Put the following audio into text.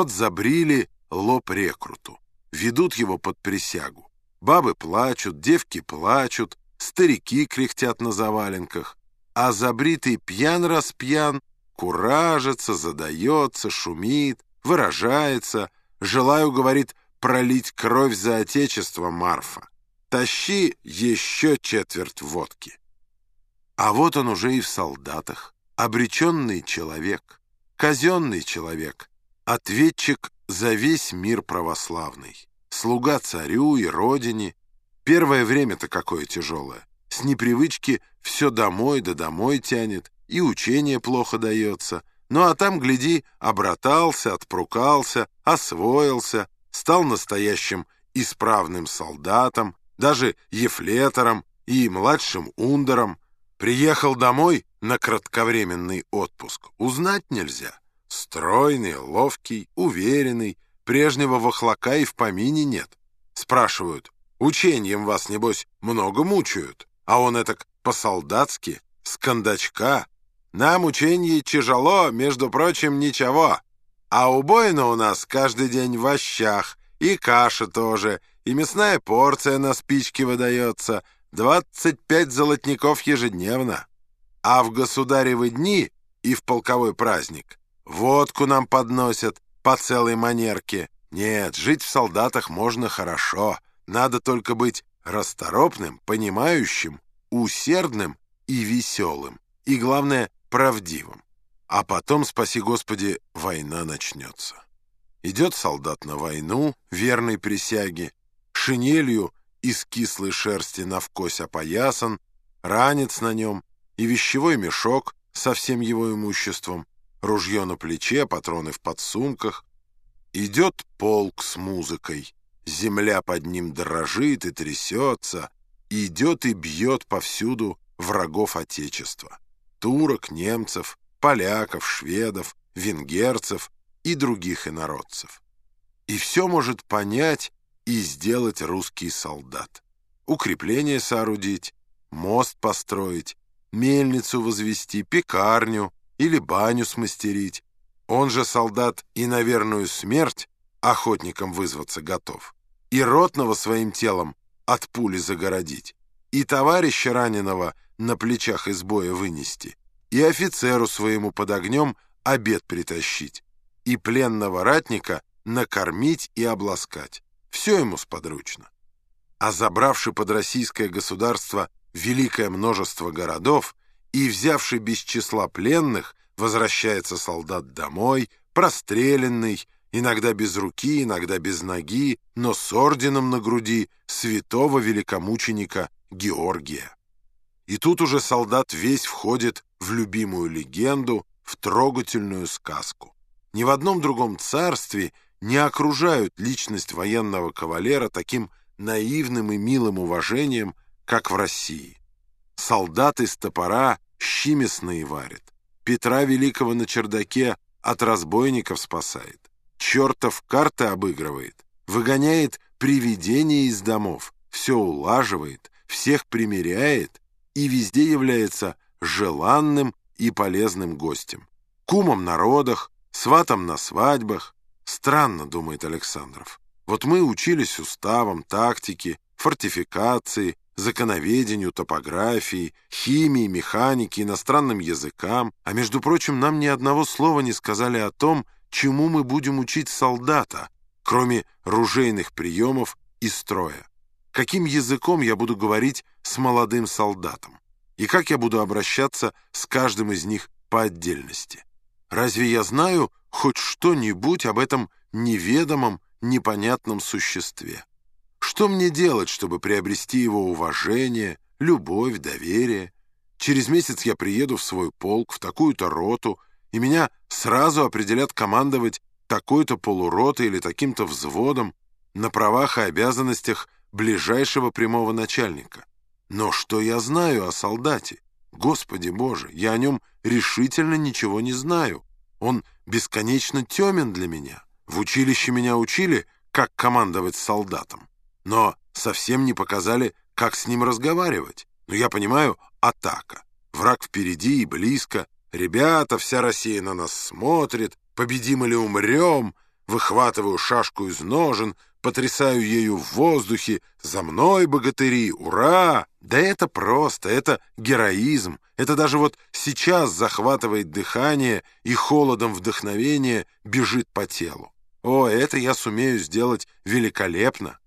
Вот забрили лоб рекруту, ведут его под присягу. Бабы плачут, девки плачут, старики кряхтят на заваленках, а забритый пьян-распьян куражится, задается, шумит, выражается. Желаю, говорит, пролить кровь за отечество, Марфа. Тащи еще четверть водки. А вот он уже и в солдатах. Обреченный человек, казенный человек, ответчик за весь мир православный, слуга царю и родине. Первое время-то какое тяжелое. С непривычки все домой да домой тянет, и учение плохо дается. Ну а там, гляди, обратался, отпрукался, освоился, стал настоящим исправным солдатом, даже ефлетором и младшим ундером. Приехал домой на кратковременный отпуск. Узнать нельзя. Стройный, ловкий, уверенный, прежнего вахлака и в помине нет. Спрашивают, учением вас, небось, много мучают, а он этак по-солдатски, с кондачка. Нам учение тяжело, между прочим, ничего. А убойно у нас каждый день в овощах, и каша тоже, и мясная порция на спичке выдается, 25 золотников ежедневно. А в государевы дни и в полковой праздник водку нам подносят по целой манерке. Нет, жить в солдатах можно хорошо, надо только быть расторопным, понимающим, усердным и веселым, и, главное, правдивым. А потом, спаси Господи, война начнется. Идет солдат на войну, верной присяге, шинелью из кислой шерсти навкось опоясан, ранец на нем и вещевой мешок со всем его имуществом, ружье на плече, патроны в подсумках. Идет полк с музыкой, земля под ним дрожит и трясется, идет и бьет повсюду врагов Отечества. Турок, немцев, поляков, шведов, венгерцев и других инородцев. И все может понять и сделать русский солдат. Укрепление соорудить, мост построить, мельницу возвести, пекарню или баню смастерить. Он же солдат и на верную смерть охотником вызваться готов. И ротного своим телом от пули загородить, и товарища раненого на плечах из боя вынести, и офицеру своему под огнем обед притащить, и пленного ратника накормить и обласкать. Все ему сподручно. А забравший под российское государство великое множество городов и взявший без числа пленных, возвращается солдат домой, простреленный, иногда без руки, иногда без ноги, но с орденом на груди святого великомученика Георгия. И тут уже солдат весь входит в любимую легенду, в трогательную сказку. Ни в одном другом царстве не окружают личность военного кавалера таким наивным и милым уважением, как в России. Солдат из топора щи мясные варит, Петра Великого на чердаке от разбойников спасает, чертов карты обыгрывает, выгоняет привидения из домов, все улаживает, всех примиряет и везде является желанным и полезным гостем. Кумом на родах, сватом на свадьбах, Странно, думает Александров. Вот мы учились уставам, тактике, фортификации, законоведению, топографии, химии, механике, иностранным языкам, а, между прочим, нам ни одного слова не сказали о том, чему мы будем учить солдата, кроме ружейных приемов и строя. Каким языком я буду говорить с молодым солдатом? И как я буду обращаться с каждым из них по отдельности? Разве я знаю хоть что-нибудь об этом неведомом, непонятном существе? Что мне делать, чтобы приобрести его уважение, любовь, доверие? Через месяц я приеду в свой полк, в такую-то роту, и меня сразу определят командовать такой-то полуротой или таким-то взводом на правах и обязанностях ближайшего прямого начальника. Но что я знаю о солдате? Господи Боже, я о нем решительно ничего не знаю. Он бесконечно темен для меня. В училище меня учили, как командовать солдатом. Но совсем не показали, как с ним разговаривать. Но я понимаю, атака. Враг впереди и близко. Ребята, вся Россия на нас смотрит. Победим или умрем. выхватываю шашку из ножен, потрясаю ею в воздухе. «За мной, богатыри! Ура!» Да это просто, это героизм. Это даже вот сейчас захватывает дыхание и холодом вдохновения бежит по телу. О, это я сумею сделать великолепно.